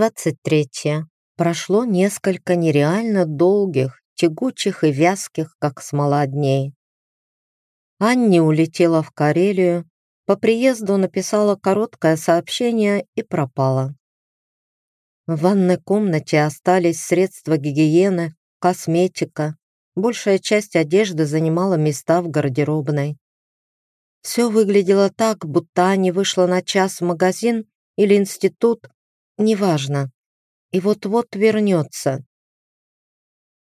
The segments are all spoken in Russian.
23. Прошло несколько нереально долгих, тягучих и вязких, как смола дней. Анни улетела в Карелию, по приезду написала короткое сообщение и пропала. В ванной комнате остались средства гигиены, косметика, большая часть одежды занимала места в гардеробной. Все выглядело так, будто Аня вышла на час в магазин или институт неважно, и вот-вот вернется.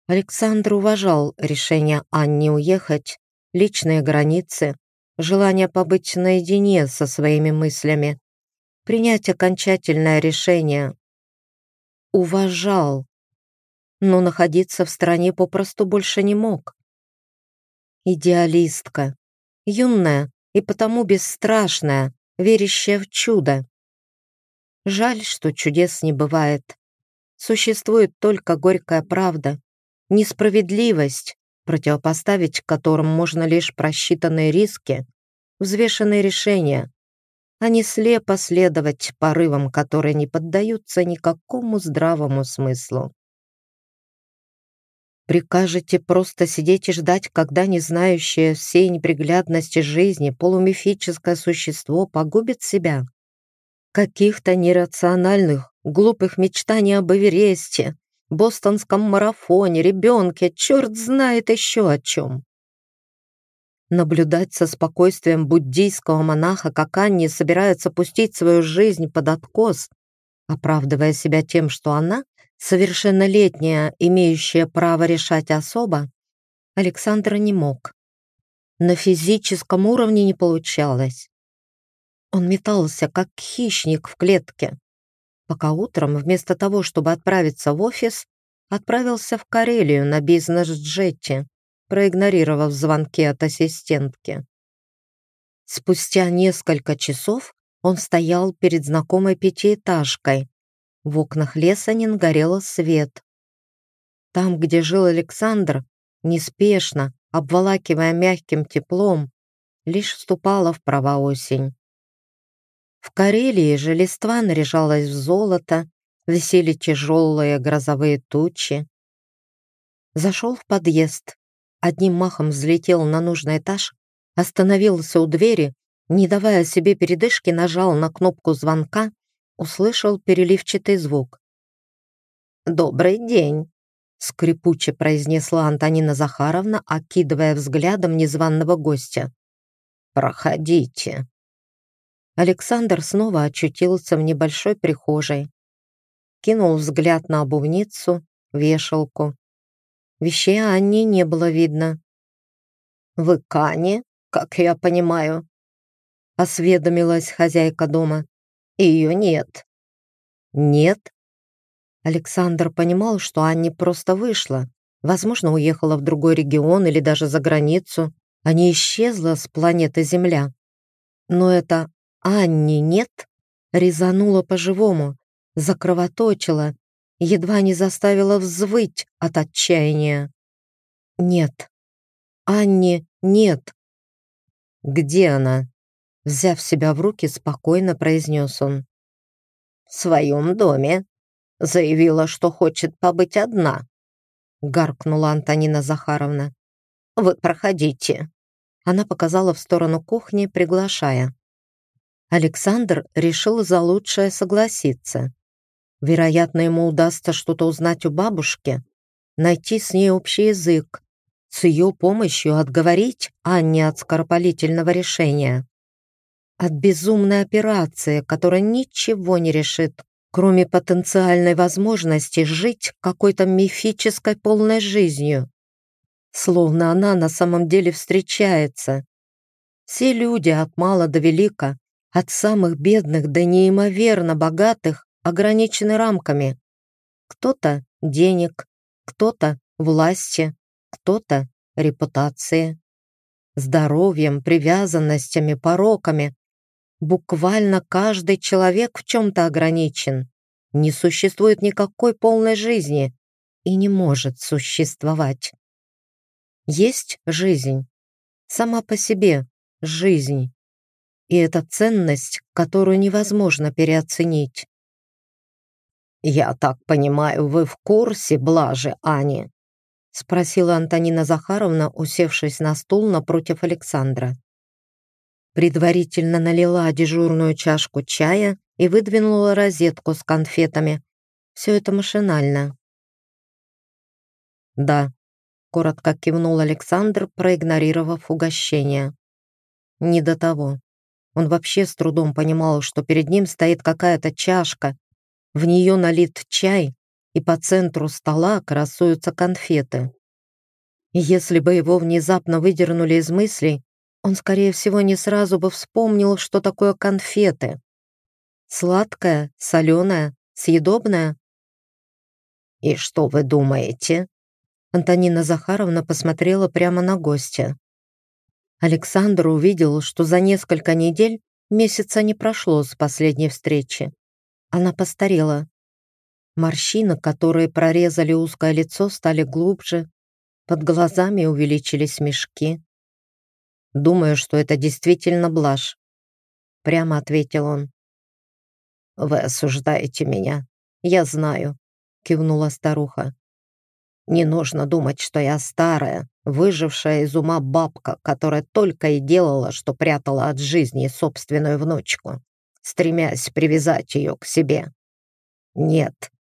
Александр уважал решение Анни уехать, личные границы, желание побыть наедине со своими мыслями, принять окончательное решение. Уважал, но находиться в стране попросту больше не мог. Идеалистка, юная и потому бесстрашная, верящая в чудо. Жаль, что чудес не бывает. Существует только горькая правда, несправедливость, противопоставить которым можно лишь просчитанные риски, взвешенные решения, а не слепо следовать порывам, которые не поддаются никакому здравому смыслу. Прикажете просто сидеть и ждать, когда не знающее всей неприглядности жизни полумифическое существо погубит себя? Каких-то нерациональных, глупых мечтаний об Эвересте, бостонском марафоне, ребенке, черт знает еще о чем. Наблюдать со спокойствием буддийского монаха, как Анни собирается пустить свою жизнь под откос, оправдывая себя тем, что она, совершеннолетняя, имеющая право решать особо, Александра не мог. На физическом уровне не получалось. Он метался, как хищник в клетке, пока утром, вместо того, чтобы отправиться в офис, отправился в Карелию на бизнес-джете, проигнорировав звонки от ассистентки. Спустя несколько часов он стоял перед знакомой пятиэтажкой. В окнах Лесанин горел свет. Там, где жил Александр, неспешно, обволакивая мягким теплом, лишь вступала в права осень. В Карелии же листва наряжалась в золото, висели тяжелые грозовые тучи. Зашел в подъезд, одним махом взлетел на нужный этаж, остановился у двери, не давая себе передышки, нажал на кнопку звонка, услышал переливчатый звук. «Добрый день», — скрипуче произнесла Антонина Захаровна, окидывая взглядом незваного гостя. «Проходите». Александр снова очутился в небольшой прихожей. Кинул взгляд на обувницу, вешалку. Вещей Анни не было видно. «Вы Кани, как я понимаю?» Осведомилась хозяйка дома. «Ее нет». «Нет?» Александр понимал, что Анни просто вышла. Возможно, уехала в другой регион или даже за границу, а не исчезла с планеты Земля. Но это Анни нет, резанула по-живому, закровоточила, едва не заставила взвыть от отчаяния. Нет. Анни нет. Где она? Взяв себя в руки, спокойно произнес он. В своем доме. Заявила, что хочет побыть одна. Гаркнула Антонина Захаровна. Вы проходите. Она показала в сторону кухни, приглашая. Александр решил за лучшее согласиться. Вероятно, ему удастся что-то узнать у бабушки, найти с ней общий язык, с ее помощью отговорить Анне от скоропалительного решения. От безумной операции, которая ничего не решит, кроме потенциальной возможности жить какой-то мифической полной жизнью. Словно она на самом деле встречается. Все люди от мала до велика от самых бедных до неимоверно богатых ограничены рамками. Кто-то денег, кто-то власти, кто-то репутации, здоровьем, привязанностями, пороками. Буквально каждый человек в чем-то ограничен. Не существует никакой полной жизни и не может существовать. Есть жизнь. Сама по себе жизнь и это ценность, которую невозможно переоценить. «Я так понимаю, вы в курсе блажи Ани?» спросила Антонина Захаровна, усевшись на стул напротив Александра. Предварительно налила дежурную чашку чая и выдвинула розетку с конфетами. Все это машинально. «Да», — коротко кивнул Александр, проигнорировав угощение. «Не до того. Он вообще с трудом понимал, что перед ним стоит какая-то чашка, в нее налит чай, и по центру стола красуются конфеты. И если бы его внезапно выдернули из мыслей, он, скорее всего, не сразу бы вспомнил, что такое конфеты. Сладкое, соленое, съедобное. «И что вы думаете?» Антонина Захаровна посмотрела прямо на гостя. Александр увидел, что за несколько недель месяца не прошло с последней встречи. Она постарела. Морщины, которые прорезали узкое лицо, стали глубже, под глазами увеличились мешки. «Думаю, что это действительно блажь», — прямо ответил он. «Вы осуждаете меня, я знаю», — кивнула старуха. Не нужно думать, что я старая, выжившая из ума бабка, которая только и делала, что прятала от жизни собственную внучку, стремясь привязать ее к себе. Нет.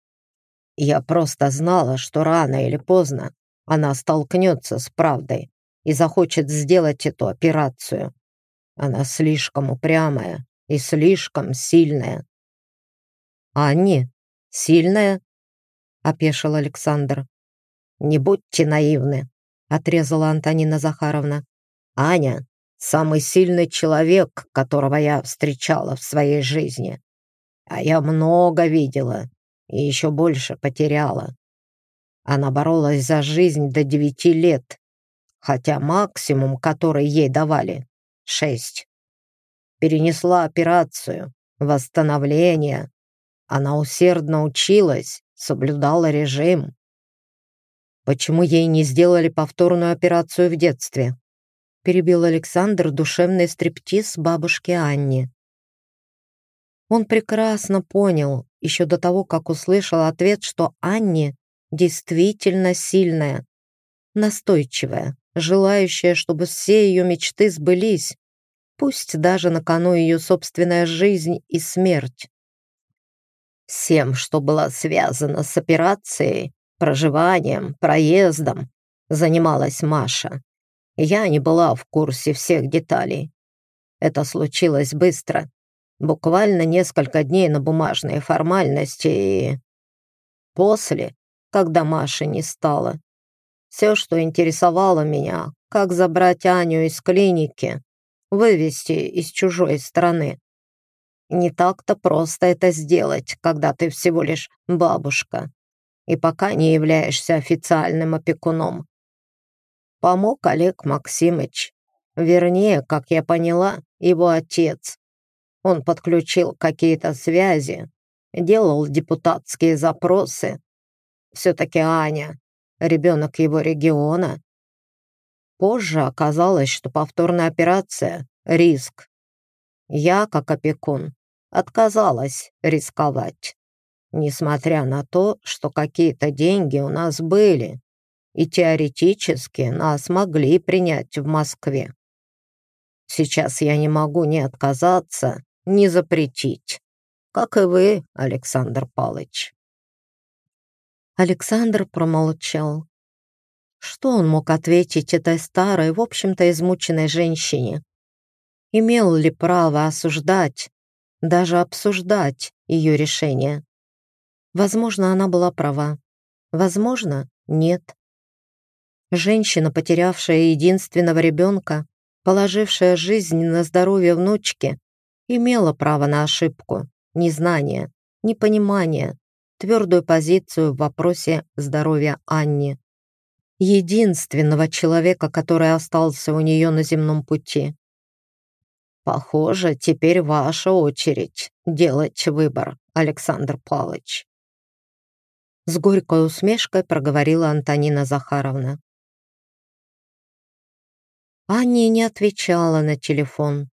Я просто знала, что рано или поздно она столкнется с правдой и захочет сделать эту операцию. Она слишком упрямая и слишком сильная. «Анни, сильная?» — опешил Александр. «Не будьте наивны», — отрезала Антонина Захаровна. «Аня — самый сильный человек, которого я встречала в своей жизни. А я много видела и еще больше потеряла. Она боролась за жизнь до девяти лет, хотя максимум, который ей давали — шесть. Перенесла операцию, восстановление. Она усердно училась, соблюдала режим. Почему ей не сделали повторную операцию в детстве? Перебил Александр душевный стриптиз бабушки Анни. Он прекрасно понял, еще до того, как услышал ответ, что Анни действительно сильная, настойчивая, желающая, чтобы все ее мечты сбылись, пусть даже на кону ее собственная жизнь и смерть. Всем, что было связано с операцией, проживанием, проездом занималась Маша. Я не была в курсе всех деталей. Это случилось быстро. Буквально несколько дней на бумажные формальности и... После, когда Маши не стало, все, что интересовало меня, как забрать Аню из клиники, вывести из чужой страны. Не так-то просто это сделать, когда ты всего лишь бабушка и пока не являешься официальным опекуном. Помог Олег Максимыч. Вернее, как я поняла, его отец. Он подключил какие-то связи, делал депутатские запросы. Все-таки Аня, ребенок его региона. Позже оказалось, что повторная операция — риск. Я, как опекун, отказалась рисковать несмотря на то, что какие-то деньги у нас были, и теоретически нас могли принять в Москве. Сейчас я не могу ни отказаться, ни запретить, как и вы, Александр Палыч. Александр промолчал. Что он мог ответить этой старой, в общем-то, измученной женщине? Имел ли право осуждать, даже обсуждать ее решение? Возможно, она была права. Возможно, нет. Женщина, потерявшая единственного ребенка, положившая жизнь на здоровье внучки, имела право на ошибку, незнание, непонимание, твердую позицию в вопросе здоровья Анни. Единственного человека, который остался у нее на земном пути. «Похоже, теперь ваша очередь делать выбор, Александр Павлович», с горькой усмешкой проговорила Антонина Захаровна. Аня не отвечала на телефон.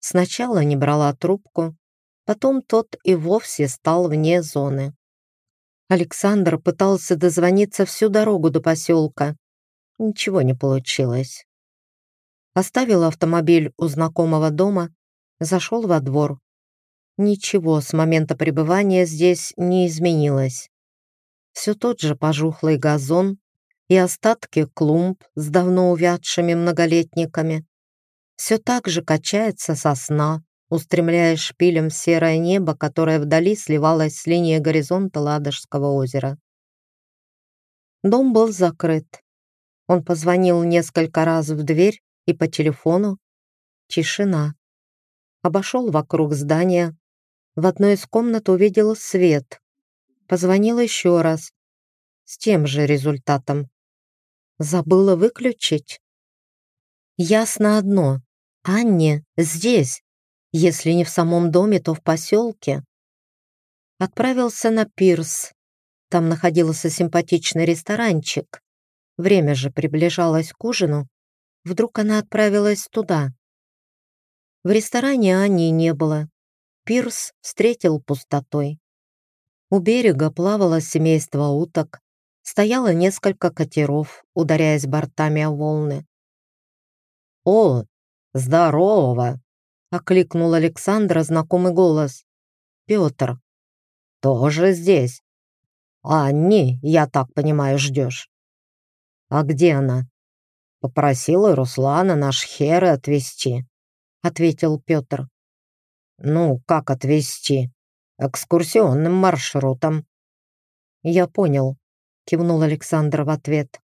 Сначала не брала трубку, потом тот и вовсе стал вне зоны. Александр пытался дозвониться всю дорогу до поселка. Ничего не получилось. Оставил автомобиль у знакомого дома, зашел во двор. Ничего с момента пребывания здесь не изменилось. Все тот же пожухлый газон и остатки клумб с давно увядшими многолетниками. Все так же качается сосна, устремляя шпилем серое небо, которое вдали сливалось с линией горизонта Ладожского озера. Дом был закрыт. Он позвонил несколько раз в дверь и по телефону. Тишина. Обошел вокруг здания. В одной из комнат увидел свет. Позвонил еще раз. С тем же результатом. Забыла выключить. Ясно одно. Анне здесь, если не в самом доме, то в поселке. Отправился на пирс. Там находился симпатичный ресторанчик. Время же приближалось к ужину. Вдруг она отправилась туда. В ресторане Ани не было. Пирс встретил пустотой. У берега плавало семейство уток. Стояло несколько катеров, ударяясь бортами о волны. «О, здорово!» — окликнул Александра знакомый голос. «Петр, тоже здесь? Анни, я так понимаю, ждешь?» «А где она?» «Попросила Руслана наш Херы отвезти», — ответил Петр. «Ну, как отвезти? Экскурсионным маршрутом». «Я понял», — кивнул Александр в ответ.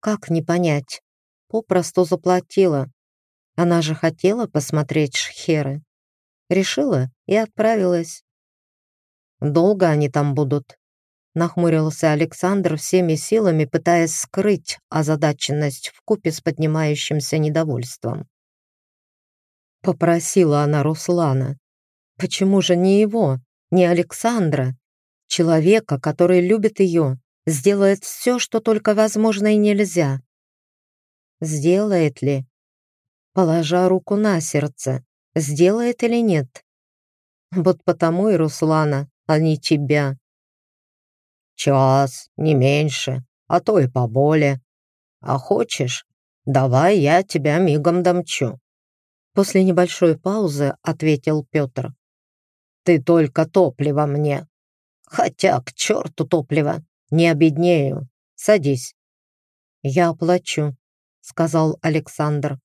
«Как не понять? Попросту заплатила. Она же хотела посмотреть шхеры. Решила и отправилась. «Долго они там будут?» Нахмурился Александр всеми силами, пытаясь скрыть озадаченность в купе с поднимающимся недовольством. Попросила она Руслана. Почему же не его, не Александра? Человека, который любит ее, сделает все, что только возможно и нельзя. Сделает ли? положа руку на сердце, сделает или нет. Вот потому и Руслана, а не тебя. Час, не меньше, а то и поболее. А хочешь, давай я тебя мигом домчу. После небольшой паузы ответил Петр. Ты только топливо мне. Хотя к черту топливо, не обеднею. Садись. Я оплачу, сказал Александр.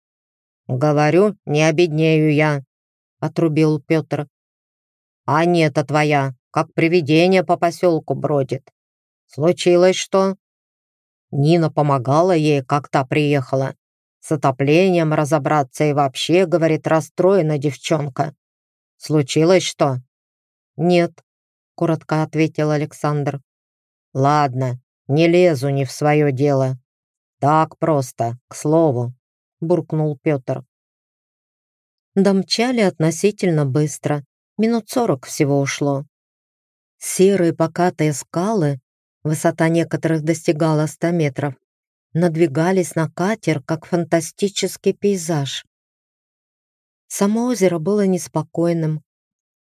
«Говорю, не обеднею я», — отрубил Петр. «А нет, твоя, как привидение по поселку бродит. Случилось что?» Нина помогала ей, как та приехала. С отоплением разобраться и вообще, говорит, расстроена девчонка. Случилось что? Нет, коротко ответил Александр. Ладно, не лезу не в свое дело. Так просто, к слову буркнул Петр. Домчали относительно быстро, минут сорок всего ушло. Серые покатые скалы, высота некоторых достигала ста метров, надвигались на катер, как фантастический пейзаж. Само озеро было неспокойным.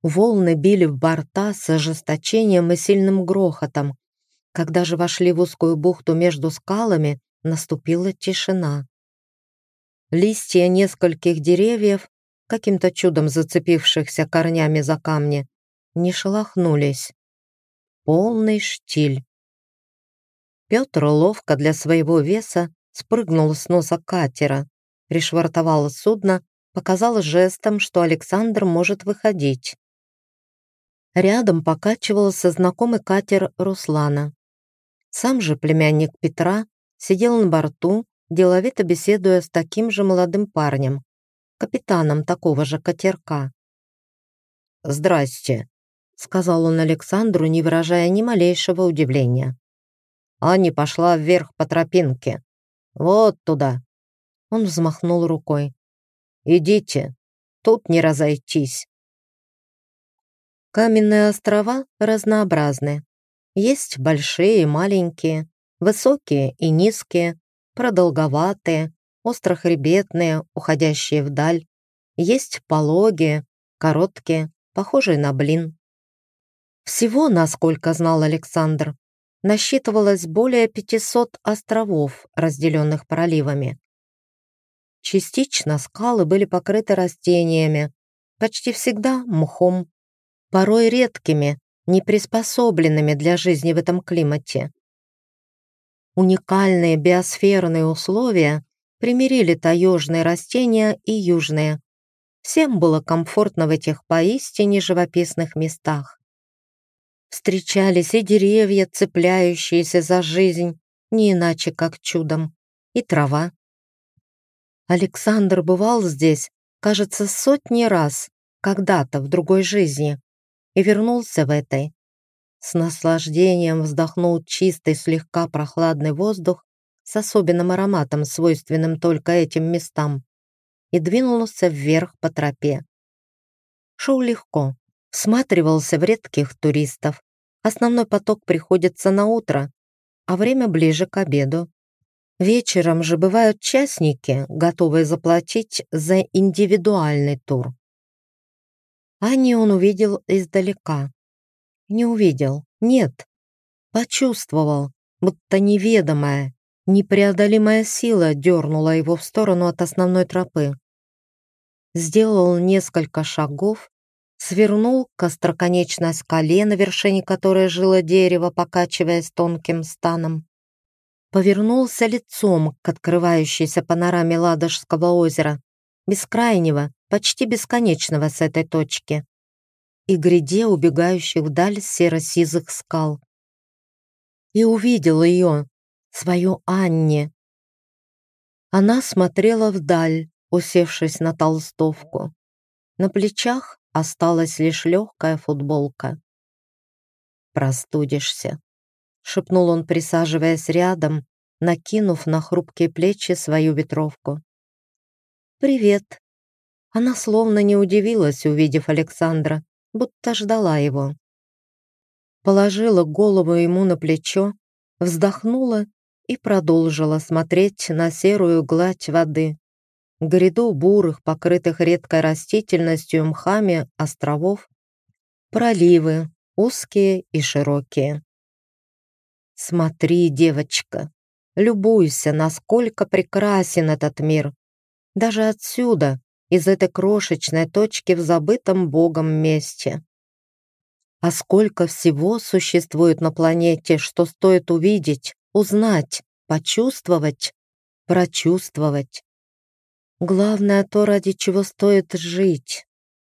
Волны били в борта с ожесточением и сильным грохотом. Когда же вошли в узкую бухту между скалами, наступила тишина. Листья нескольких деревьев, каким-то чудом зацепившихся корнями за камни, не шелохнулись. Полный штиль. Петр ловко для своего веса спрыгнул с носа катера, пришвартовал судно, показал жестом, что Александр может выходить. Рядом покачивался знакомый катер Руслана. Сам же племянник Петра сидел на борту деловито беседуя с таким же молодым парнем, капитаном такого же катерка. «Здрасте», — сказал он Александру, не выражая ни малейшего удивления. Аня пошла вверх по тропинке. Вот туда. Он взмахнул рукой. «Идите, тут не разойтись». Каменные острова разнообразны. Есть большие и маленькие, высокие и низкие, продолговатые, острохребетные, уходящие вдаль. Есть пологие, короткие, похожие на блин. Всего, насколько знал Александр, насчитывалось более 500 островов, разделенных проливами. Частично скалы были покрыты растениями, почти всегда мхом, порой редкими, не приспособленными для жизни в этом климате. Уникальные биосферные условия примирили таежные растения и южные. Всем было комфортно в этих поистине живописных местах. Встречались и деревья, цепляющиеся за жизнь, не иначе как чудом, и трава. Александр бывал здесь, кажется, сотни раз, когда-то в другой жизни, и вернулся в этой. С наслаждением вздохнул чистый, слегка прохладный воздух с особенным ароматом, свойственным только этим местам, и двинулся вверх по тропе. Шел легко, всматривался в редких туристов. Основной поток приходится на утро, а время ближе к обеду. Вечером же бывают частники, готовые заплатить за индивидуальный тур. Ани он увидел издалека. Не увидел, нет. Почувствовал, будто неведомая, непреодолимая сила дернула его в сторону от основной тропы. Сделал несколько шагов, свернул к остроконечной скале, на вершине которой жило дерево, покачиваясь тонким станом. Повернулся лицом к открывающейся панораме Ладожского озера, бескрайнего, почти бесконечного с этой точки, и гряде убегающих вдаль серо-сизых скал. И увидел ее, свою Анне. Она смотрела вдаль, усевшись на толстовку. На плечах осталась лишь легкая футболка. «Простудишься», — шепнул он, присаживаясь рядом, накинув на хрупкие плечи свою ветровку. «Привет», она словно не удивилась, увидев Александра, будто ждала его. Положила голову ему на плечо, вздохнула и продолжила смотреть на серую гладь воды, гряду бурых, покрытых редкой растительностью мхами островов, проливы, узкие и широкие. «Смотри, девочка, любуйся, насколько прекрасен этот мир. Даже отсюда, из этой крошечной точки в забытом Богом месте. А сколько всего существует на планете, что стоит увидеть, узнать, почувствовать, прочувствовать. Главное то, ради чего стоит жить.